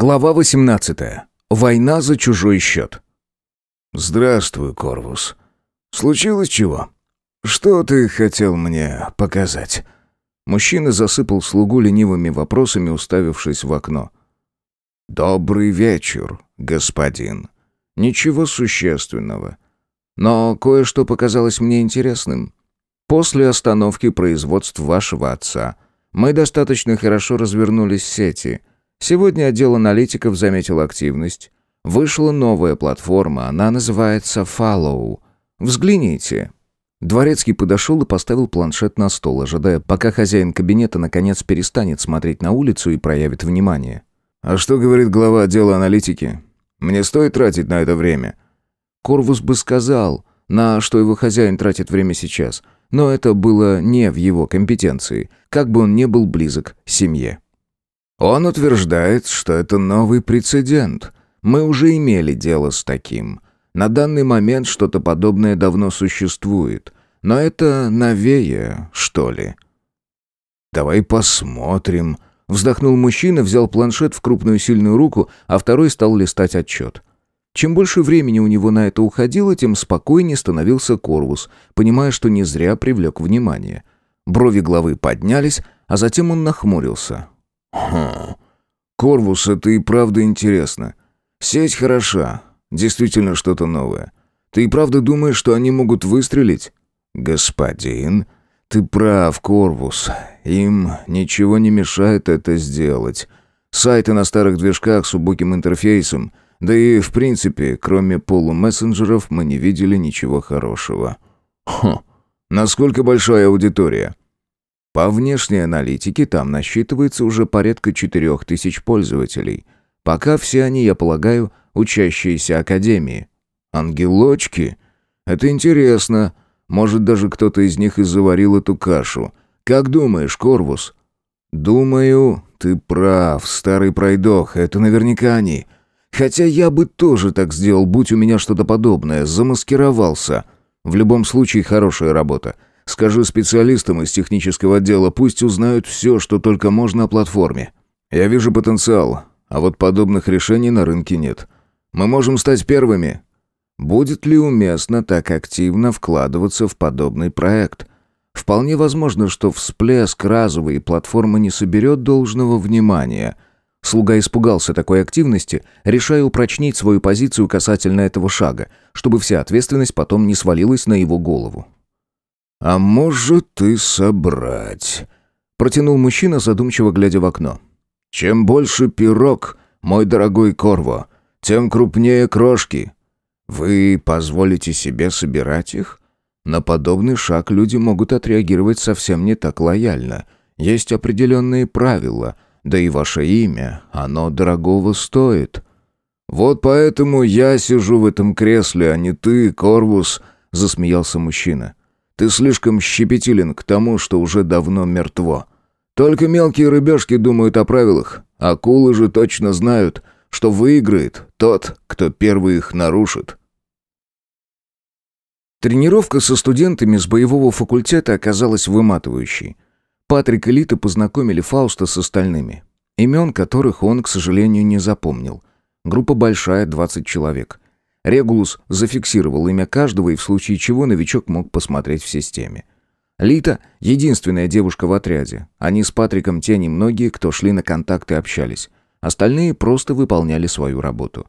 Глава 18. Война за чужой счет. «Здравствуй, Корвус. Случилось чего? Что ты хотел мне показать?» Мужчина засыпал слугу ленивыми вопросами, уставившись в окно. «Добрый вечер, господин. Ничего существенного. Но кое-что показалось мне интересным. После остановки производств вашего отца мы достаточно хорошо развернулись в сети. Сегодня отдел аналитиков заметил активность. Вышла новая платформа, она называется Follow. Взгляните. Дворецкий подошел и поставил планшет на стол, ожидая, пока хозяин кабинета наконец перестанет смотреть на улицу и проявит внимание. «А что говорит глава отдела аналитики? Мне стоит тратить на это время?» Корвус бы сказал, на что его хозяин тратит время сейчас – но это было не в его компетенции, как бы он не был близок семье. Он утверждает, что это новый прецедент. Мы уже имели дело с таким. На данный момент что-то подобное давно существует. Но это новее, что ли? «Давай посмотрим», — вздохнул мужчина, взял планшет в крупную сильную руку, а второй стал листать отчет. Чем больше времени у него на это уходило, тем спокойнее становился Корвус, понимая, что не зря привлек внимание. Брови главы поднялись, а затем он нахмурился. «Хм... Корвус, это и правда интересно. Сеть хороша, действительно что-то новое. Ты и правда думаешь, что они могут выстрелить?» «Господин, ты прав, Корвус. Им ничего не мешает это сделать. Сайты на старых движках с убогим интерфейсом — да и, в принципе, кроме полумессенджеров, мы не видели ничего хорошего. Хм, насколько большая аудитория? По внешней аналитике там насчитывается уже порядка четырех тысяч пользователей. Пока все они, я полагаю, учащиеся академии. Ангелочки? Это интересно. Может, даже кто-то из них и заварил эту кашу. Как думаешь, Корвус? Думаю, ты прав, старый пройдох, это наверняка они. Хотя я бы тоже так сделал, будь у меня что-то подобное, замаскировался. В любом случае, хорошая работа. Скажи специалистам из технического отдела, пусть узнают все, что только можно о платформе. Я вижу потенциал, а вот подобных решений на рынке нет. Мы можем стать первыми. Будет ли уместно так активно вкладываться в подобный проект? Вполне возможно, что всплеск разовой платформы не соберет должного внимания – Слуга испугался такой активности, решая упрочнить свою позицию касательно этого шага, чтобы вся ответственность потом не свалилась на его голову. «А может ты собрать?» — протянул мужчина, задумчиво глядя в окно. «Чем больше пирог, мой дорогой Корво, тем крупнее крошки. Вы позволите себе собирать их? На подобный шаг люди могут отреагировать совсем не так лояльно. Есть определенные правила — да и ваше имя, оно дорогого стоит. Вот поэтому я сижу в этом кресле, а не ты, Корвус, засмеялся мужчина. Ты слишком щепетилен к тому, что уже давно мертво. Только мелкие рыбешки думают о правилах. Акулы же точно знают, что выиграет тот, кто первый их нарушит. Тренировка со студентами с боевого факультета оказалась выматывающей. Патрик и Лита познакомили Фауста с остальными, имен которых он, к сожалению, не запомнил. Группа большая, 20 человек. Регулус зафиксировал имя каждого, и в случае чего новичок мог посмотреть в системе. Лита — единственная девушка в отряде. Они с Патриком те немногие, кто шли на контакты и общались. Остальные просто выполняли свою работу.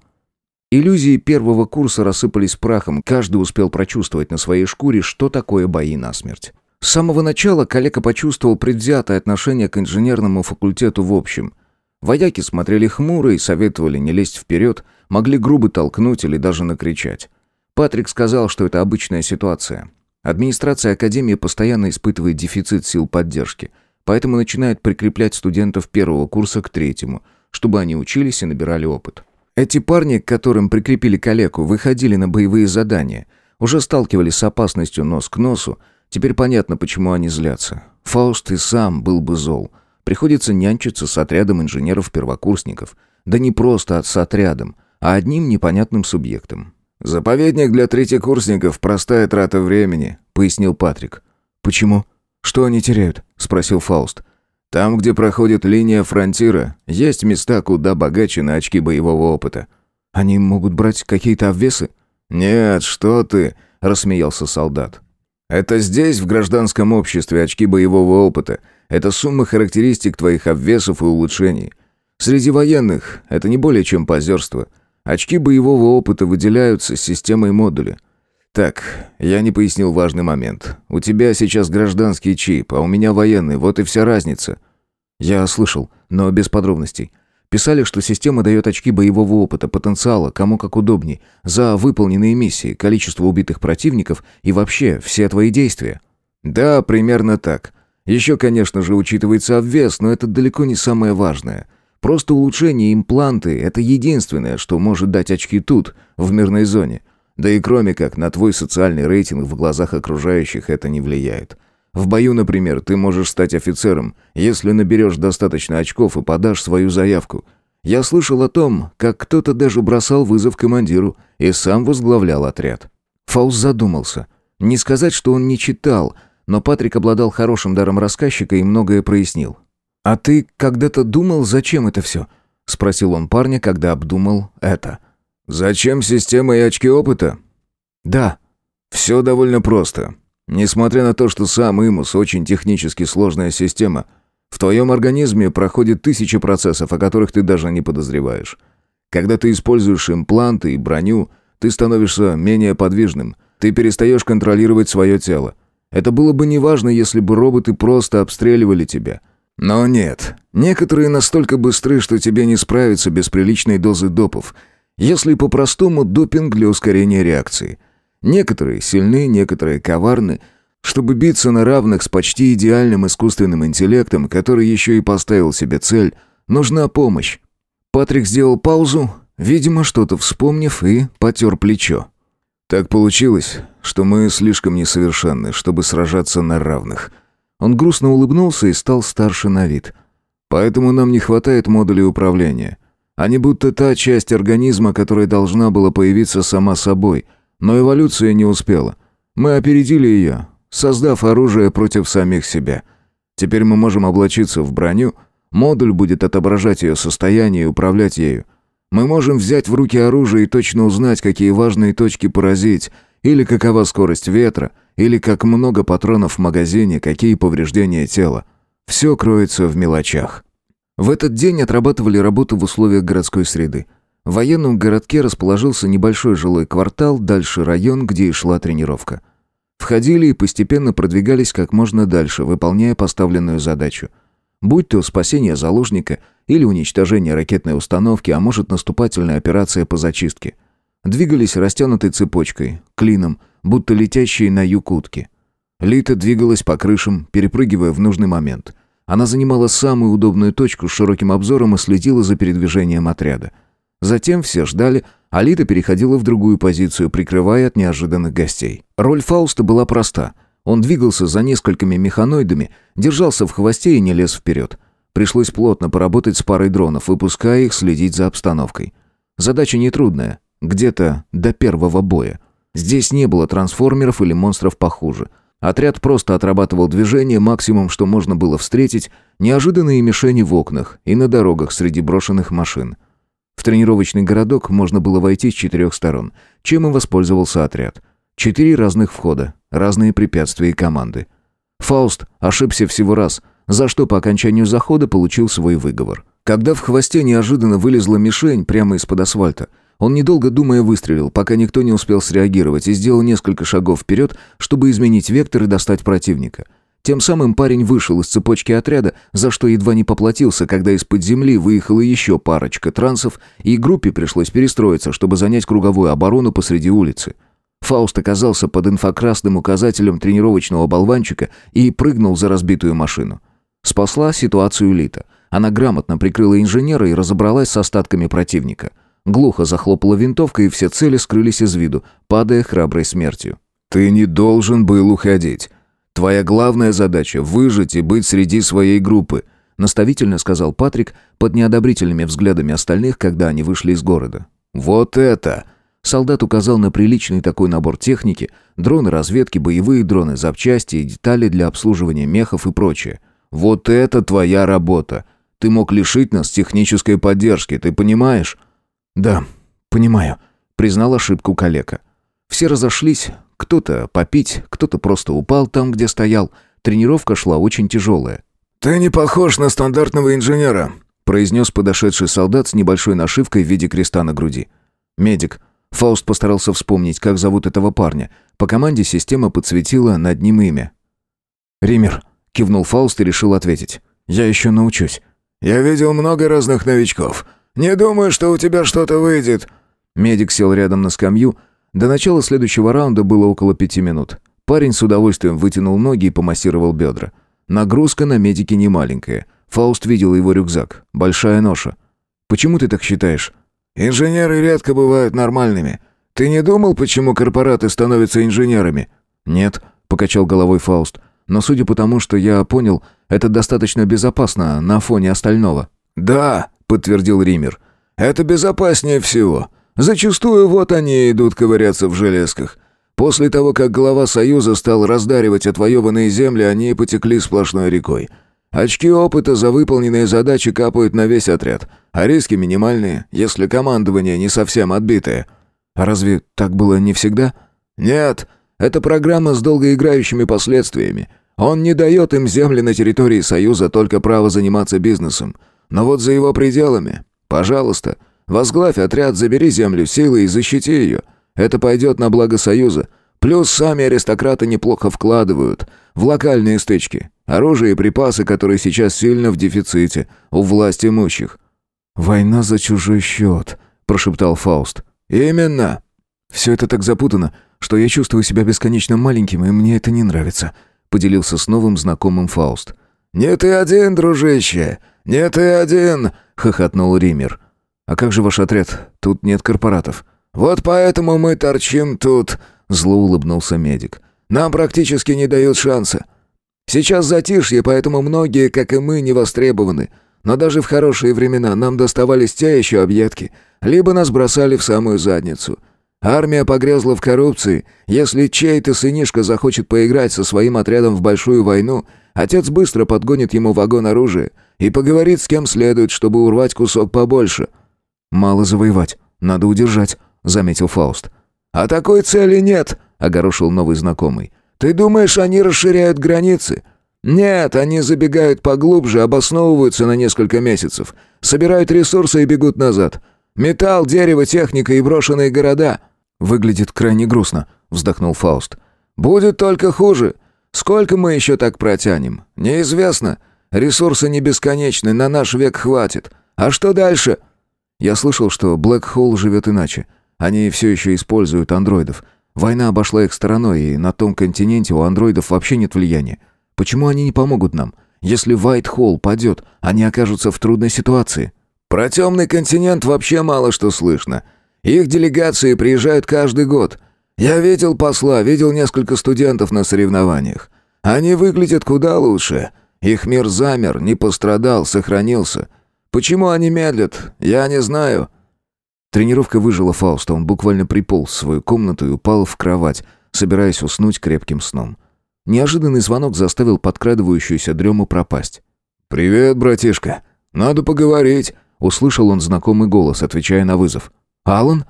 Иллюзии первого курса рассыпались прахом, каждый успел прочувствовать на своей шкуре, что такое бои насмерть. С самого начала коллега почувствовал предвзятое отношение к инженерному факультету в общем. Вояки смотрели хмуро и советовали не лезть вперед, могли грубо толкнуть или даже накричать. Патрик сказал, что это обычная ситуация. Администрация Академии постоянно испытывает дефицит сил поддержки, поэтому начинает прикреплять студентов первого курса к третьему, чтобы они учились и набирали опыт. Эти парни, к которым прикрепили коллегу, выходили на боевые задания, уже сталкивались с опасностью нос к носу, Теперь понятно, почему они злятся. Фауст и сам был бы зол. Приходится нянчиться с отрядом инженеров-первокурсников. Да не просто с отрядом, а одним непонятным субъектом. «Заповедник для третьекурсников – простая трата времени», – пояснил Патрик. «Почему? Что они теряют?» – спросил Фауст. Там, где проходит линия фронтира, есть места куда богаче на очки боевого опыта. Они могут брать какие-то обвесы? Нет, что ты, рассмеялся солдат. Это здесь, в гражданском обществе, очки боевого опыта. Это сумма характеристик твоих обвесов и улучшений. Среди военных это не более чем позерство. Очки боевого опыта выделяются с системой модуля. Так, я не пояснил важный момент. У тебя сейчас гражданский чип, а у меня военный, вот и вся разница. Я слышал, но без подробностей. Писали, что система дает очки боевого опыта, потенциала, кому как удобней, за выполненные миссии, количество убитых противников и вообще все твои действия. Да, примерно так. Еще, конечно же, учитывается обвес, но это далеко не самое важное. Просто улучшение импланты – это единственное, что может дать очки тут, в мирной зоне. Да и кроме как, на твой социальный рейтинг в глазах окружающих это не влияет. В бою, например, ты можешь стать офицером, если наберешь достаточно очков и подашь свою заявку. Я слышал о том, как кто-то даже бросал вызов командиру и сам возглавлял отряд». Фаус задумался. Не сказать, что он не читал, но Патрик обладал хорошим даром рассказчика и многое прояснил. «А ты когда-то думал, зачем это все?» — спросил он парня, когда обдумал это. «Зачем система и очки опыта?» «Да». «Все довольно просто. Несмотря на то, что сам имус очень технически сложная система, в твоем организме проходит тысячи процессов, о которых ты даже не подозреваешь. Когда ты используешь импланты и броню, ты становишься менее подвижным, ты перестаешь контролировать свое тело. Это было бы неважно, если бы роботы просто обстреливали тебя. Но нет, некоторые настолько быстры, что тебе не справиться без приличной дозы допов, если по-простому допинг для ускорения реакции – Некоторые сильны, некоторые коварны, чтобы биться на равных с почти идеальным искусственным интеллектом, который еще и поставил себе цель, нужна помощь. Патрик сделал паузу, видимо, что-то вспомнив, и потер плечо. Так получилось, что мы слишком несовершенны, чтобы сражаться на равных. Он грустно улыбнулся и стал старше на вид. Поэтому нам не хватает модулей управления. Они будто та часть организма, которая должна была появиться сама собой — но эволюция не успела. Мы опередили ее, создав оружие против самих себя. Теперь мы можем облачиться в броню, модуль будет отображать ее состояние и управлять ею. Мы можем взять в руки оружие и точно узнать, какие важные точки поразить, или какова скорость ветра, или как много патронов в магазине, какие повреждения тела. Все кроется в мелочах. В этот день отрабатывали работу в условиях городской среды. В военном городке расположился небольшой жилой квартал, дальше район, где и шла тренировка. Входили и постепенно продвигались как можно дальше, выполняя поставленную задачу. Будь то спасение заложника или уничтожение ракетной установки, а может наступательная операция по зачистке. Двигались растянутой цепочкой, клином, будто летящие на юг утки. Лита двигалась по крышам, перепрыгивая в нужный момент. Она занимала самую удобную точку с широким обзором и следила за передвижением отряда. Затем все ждали, а Лита переходила в другую позицию, прикрывая от неожиданных гостей. Роль Фауста была проста. Он двигался за несколькими механоидами, держался в хвосте и не лез вперед. Пришлось плотно поработать с парой дронов, выпуская их следить за обстановкой. Задача нетрудная, где-то до первого боя. Здесь не было трансформеров или монстров похуже. Отряд просто отрабатывал движение, максимум, что можно было встретить, неожиданные мишени в окнах и на дорогах среди брошенных машин. В тренировочный городок можно было войти с четырех сторон, чем и воспользовался отряд. Четыре разных входа, разные препятствия и команды. Фауст ошибся всего раз, за что по окончанию захода получил свой выговор. Когда в хвосте неожиданно вылезла мишень прямо из-под асфальта, он, недолго думая, выстрелил, пока никто не успел среагировать, и сделал несколько шагов вперед, чтобы изменить вектор и достать противника – тем самым парень вышел из цепочки отряда, за что едва не поплатился, когда из-под земли выехала еще парочка трансов, и группе пришлось перестроиться, чтобы занять круговую оборону посреди улицы. Фауст оказался под инфокрасным указателем тренировочного болванчика и прыгнул за разбитую машину. Спасла ситуацию Лита. Она грамотно прикрыла инженера и разобралась с остатками противника. Глухо захлопала винтовка, и все цели скрылись из виду, падая храброй смертью. «Ты не должен был уходить», Твоя главная задача — выжить и быть среди своей группы», — наставительно сказал Патрик под неодобрительными взглядами остальных, когда они вышли из города. «Вот это!» Солдат указал на приличный такой набор техники, дроны разведки, боевые дроны, запчасти и детали для обслуживания мехов и прочее. Вот это твоя работа. Ты мог лишить нас технической поддержки, ты понимаешь?» «Да, понимаю», — признал ошибку калека. Все разошлись, кто-то попить, кто-то просто упал там, где стоял. Тренировка шла очень тяжелая. «Ты не похож на стандартного инженера», — произнес подошедший солдат с небольшой нашивкой в виде креста на груди. «Медик». Фауст постарался вспомнить, как зовут этого парня. По команде система подсветила над ним имя. «Ример», — кивнул Фауст и решил ответить. «Я еще научусь». «Я видел много разных новичков. Не думаю, что у тебя что-то выйдет». Медик сел рядом на скамью. До начала следующего раунда было около пяти минут. Парень с удовольствием вытянул ноги и помассировал бедра. Нагрузка на медике не маленькая. Фауст видел его рюкзак. Большая ноша. «Почему ты так считаешь?» «Инженеры редко бывают нормальными. Ты не думал, почему корпораты становятся инженерами?» «Нет», — покачал головой Фауст. «Но судя по тому, что я понял, это достаточно безопасно на фоне остального». «Да», — подтвердил Ример. «Это безопаснее всего. Зачастую вот они идут ковыряться в железках. После того, как глава Союза стал раздаривать отвоеванные земли, они потекли сплошной рекой. Очки опыта за выполненные задачи капают на весь отряд, а риски минимальные, если командование не совсем отбитое». «А разве так было не всегда?» «Нет, это программа с долгоиграющими последствиями. Он не дает им земли на территории Союза, только право заниматься бизнесом. Но вот за его пределами, пожалуйста, возглавь отряд, забери землю силой и защити ее. Это пойдет на благо Союза. Плюс сами аристократы неплохо вкладывают в локальные стычки. Оружие и припасы, которые сейчас сильно в дефиците у власть имущих». «Война за чужой счет», — прошептал Фауст. «Именно». «Все это так запутано, что я чувствую себя бесконечно маленьким, и мне это не нравится», — поделился с новым знакомым Фауст. «Не ты один, дружище! Не ты один!» — хохотнул Ример. «А как же ваш отряд? Тут нет корпоратов». «Вот поэтому мы торчим тут», — зло улыбнулся медик. «Нам практически не дают шанса. Сейчас затишье, поэтому многие, как и мы, не востребованы. Но даже в хорошие времена нам доставались те еще объедки, либо нас бросали в самую задницу. Армия погрязла в коррупции. Если чей-то сынишка захочет поиграть со своим отрядом в большую войну, отец быстро подгонит ему вагон оружия и поговорит с кем следует, чтобы урвать кусок побольше. «Мало завоевать, надо удержать», — заметил Фауст. «А такой цели нет», — огорошил новый знакомый. «Ты думаешь, они расширяют границы?» «Нет, они забегают поглубже, обосновываются на несколько месяцев, собирают ресурсы и бегут назад. Металл, дерево, техника и брошенные города. «Выглядит крайне грустно», — вздохнул Фауст. «Будет только хуже. Сколько мы еще так протянем? Неизвестно. Ресурсы не бесконечны, на наш век хватит. А что дальше?» «Я слышал, что Блэк Холл живет иначе. Они все еще используют андроидов. Война обошла их стороной, и на том континенте у андроидов вообще нет влияния. Почему они не помогут нам? Если Вайт Холл падет, они окажутся в трудной ситуации». «Про темный континент вообще мало что слышно. Их делегации приезжают каждый год. Я видел посла, видел несколько студентов на соревнованиях. Они выглядят куда лучше. Их мир замер, не пострадал, сохранился. Почему они медлят, я не знаю». Тренировка выжила Фауста, он буквально приполз в свою комнату и упал в кровать, собираясь уснуть крепким сном. Неожиданный звонок заставил подкрадывающуюся дрему пропасть. «Привет, братишка. Надо поговорить», — услышал он знакомый голос, отвечая на вызов. «Алан?»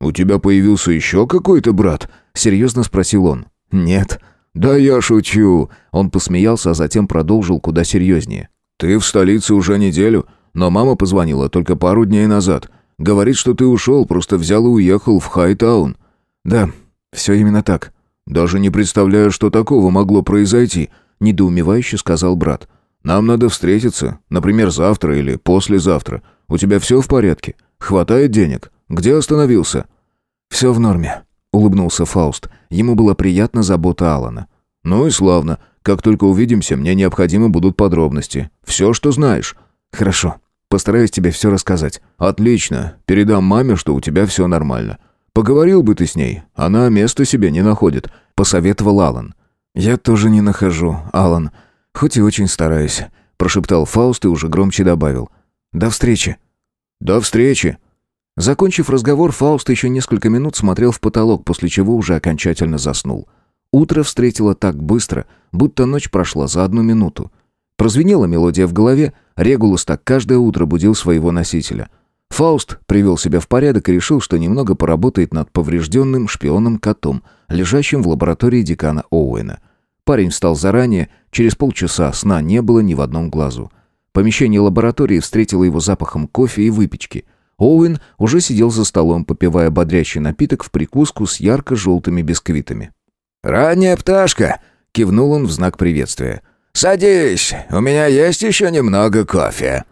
«У тебя появился еще какой-то брат?» — серьезно спросил он. «Нет». «Да я шучу!» Он посмеялся, а затем продолжил куда серьезнее. «Ты в столице уже неделю, но мама позвонила только пару дней назад. Говорит, что ты ушел, просто взял и уехал в Хайтаун». «Да, все именно так». «Даже не представляю, что такого могло произойти», — недоумевающе сказал брат. «Нам надо встретиться, например, завтра или послезавтра. У тебя все в порядке? Хватает денег?» Где остановился?» «Все в норме», — улыбнулся Фауст. Ему была приятна забота Алана. «Ну и славно. Как только увидимся, мне необходимы будут подробности. Все, что знаешь». «Хорошо. Постараюсь тебе все рассказать». «Отлично. Передам маме, что у тебя все нормально. Поговорил бы ты с ней. Она места себе не находит», — посоветовал Алан. «Я тоже не нахожу, Алан. Хоть и очень стараюсь», — прошептал Фауст и уже громче добавил. «До встречи». «До встречи», Закончив разговор, Фауст еще несколько минут смотрел в потолок, после чего уже окончательно заснул. Утро встретило так быстро, будто ночь прошла за одну минуту. Прозвенела мелодия в голове, Регулус так каждое утро будил своего носителя. Фауст привел себя в порядок и решил, что немного поработает над поврежденным шпионом-котом, лежащим в лаборатории декана Оуэна. Парень встал заранее, через полчаса сна не было ни в одном глазу. Помещение лаборатории встретило его запахом кофе и выпечки. Оуэн уже сидел за столом, попивая бодрящий напиток в прикуску с ярко-желтыми бисквитами. «Ранняя пташка!» — кивнул он в знак приветствия. «Садись, у меня есть еще немного кофе».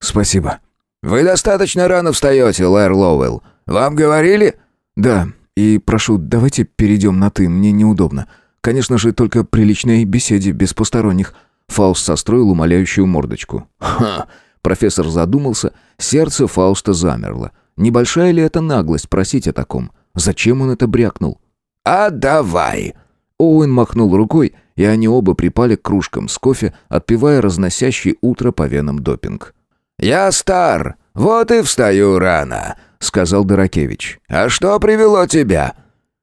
«Спасибо». «Вы достаточно рано встаете, Лэр Лоуэлл. Вам говорили?» «Да, и прошу, давайте перейдем на «ты», мне неудобно. Конечно же, только при личной беседе, без посторонних». Фауст состроил умоляющую мордочку. «Ха!» Профессор задумался, сердце Фауста замерло. Небольшая ли это наглость просить о таком? Зачем он это брякнул? «А давай!» Оуэн махнул рукой, и они оба припали к кружкам с кофе, отпивая разносящий утро по венам допинг. «Я стар, вот и встаю рано», — сказал Дорокевич. «А что привело тебя?»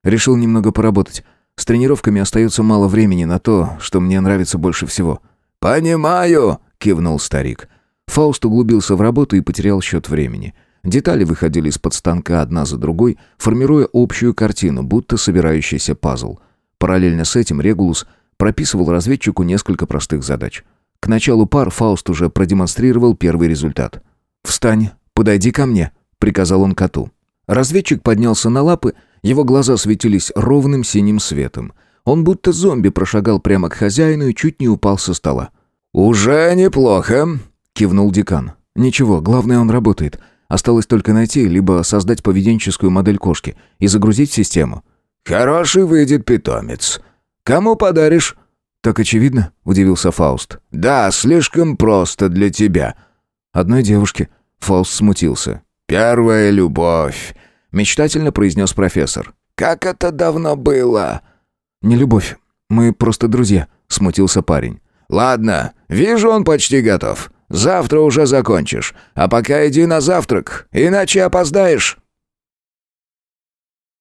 Решил немного поработать. С тренировками остается мало времени на то, что мне нравится больше всего. «Понимаю», — кивнул старик. Фауст углубился в работу и потерял счет времени. Детали выходили из-под станка одна за другой, формируя общую картину, будто собирающийся пазл. Параллельно с этим Регулус прописывал разведчику несколько простых задач. К началу пар Фауст уже продемонстрировал первый результат. «Встань, подойди ко мне», — приказал он коту. Разведчик поднялся на лапы, его глаза светились ровным синим светом. Он будто зомби прошагал прямо к хозяину и чуть не упал со стола. «Уже неплохо», — кивнул декан. «Ничего, главное, он работает. Осталось только найти, либо создать поведенческую модель кошки и загрузить в систему». «Хороший выйдет питомец. Кому подаришь?» «Так очевидно», — удивился Фауст. «Да, слишком просто для тебя». «Одной девушке». Фауст смутился. «Первая любовь», — мечтательно произнес профессор. «Как это давно было?» «Не любовь. Мы просто друзья», — смутился парень. «Ладно, вижу, он почти готов. Завтра уже закончишь. А пока иди на завтрак, иначе опоздаешь».